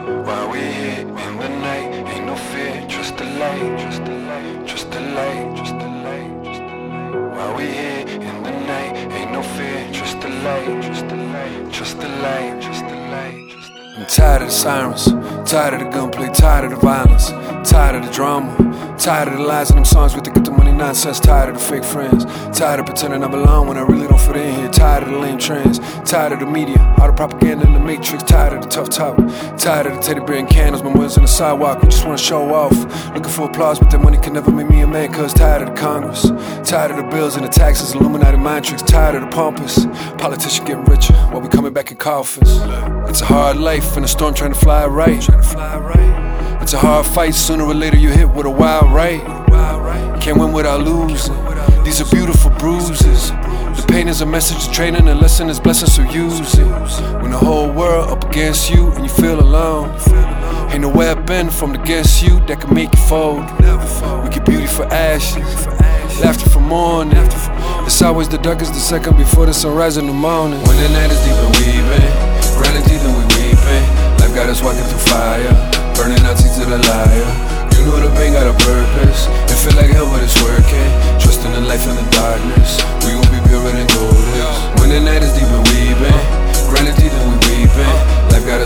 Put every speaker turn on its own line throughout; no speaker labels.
Why we here in the night? Ain't no fear, just the light, just the light, just the light, just the light, just the light. Why we here in the night? Ain't no fear, just the light, just the light, just the light, just the light. I'm tired of the sirens, tired of the gunplay, tired of the violence, tired of the drama, tired of the lies in them songs the get the money nonsense, tired of the fake friends, tired of pretending I belong when I really don't fit in here, tired of the lame trends, tired of the media, all the propaganda in the matrix, tired of the tough talk, tired of the teddy bear and candles, my mothers on the sidewalk, we just wanna show off, looking for applause, but that money can never make me a man, cause tired of the Congress, tired of the bills and the taxes, Illuminati mind tricks, tired of the pompous, politicians getting richer while we coming back in coffins. It's a hard life and a storm trying to fly right. It's a hard fight, sooner or later you hit with a wild right. Can't win without losing. These are beautiful bruises. The pain is a message of training, a lesson is blessing, so use it. When the whole world up against you and you feel alone, ain't no weapon from against you that can make you fold. We get beauty for ashes, laughter for mourning. It's always the darkest, the second before the sunrise in the morning. When the night is deep and weeping,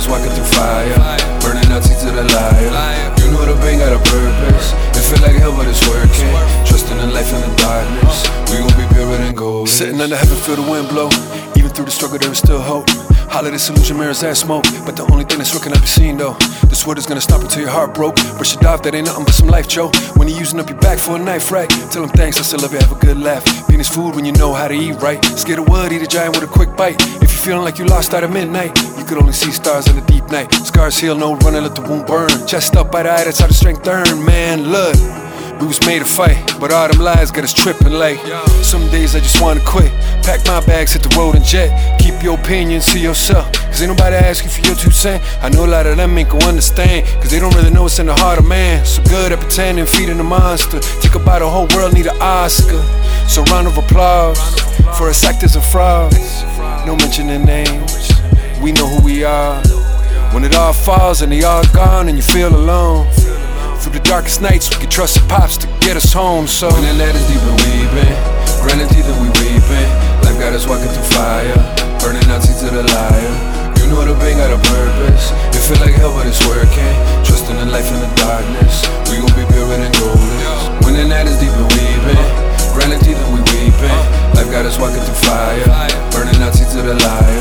Walking through fire, burning our teeth to the liar. You know the pain got a purpose. It feel like hell, but it's working. Trusting in life in the darkness. We gon' be purer than gold. Sitting under heaven, feel the wind blow. Even through the struggle, there is still hope. Holiday solution mirrors and smoke, but the only thing that's working up your scene though. This word is gonna stop until your heart broke. Brush it off, that ain't nothing but some life, Joe. When you're using up your back for a knife, right? Tell thanks, I still love you, have a good laugh. Penis food when you know how to eat right. Scared of wood, eat a giant with a quick bite. If you're feeling like you lost out at midnight, you could only see stars in the deep night. Scars heal, no running, let the wound burn. Chest up by the eye, that's how the strength earned. Man, look. We was made to fight, but all them lies got us tripping like Some days I just wanna quit Pack my bags, hit the road and jet Keep your opinions to yourself Cause ain't nobody asking for your two cents I know a lot of them ain't gon' understand Cause they don't really know what's in the heart of man So good at pretending, feeding a monster Think about the whole world need an Oscar So round of applause For us actors and frauds No mentioning names We know who we are When it all falls and they all gone and you feel alone through the darkest nights, we can trust the pops to get us home. So when the night is deep and weeping, grinding teeth and we weeping. Life got us walking through fire, burning our teeth to the liar. You know the pain got a purpose. It feel like hell, but it's working. Trusting in life in the darkness, we gon' be purer than gold. When the night is deep and weeping, grinding teeth and we weeping. Life got us walking through fire, burning our teeth to the liar.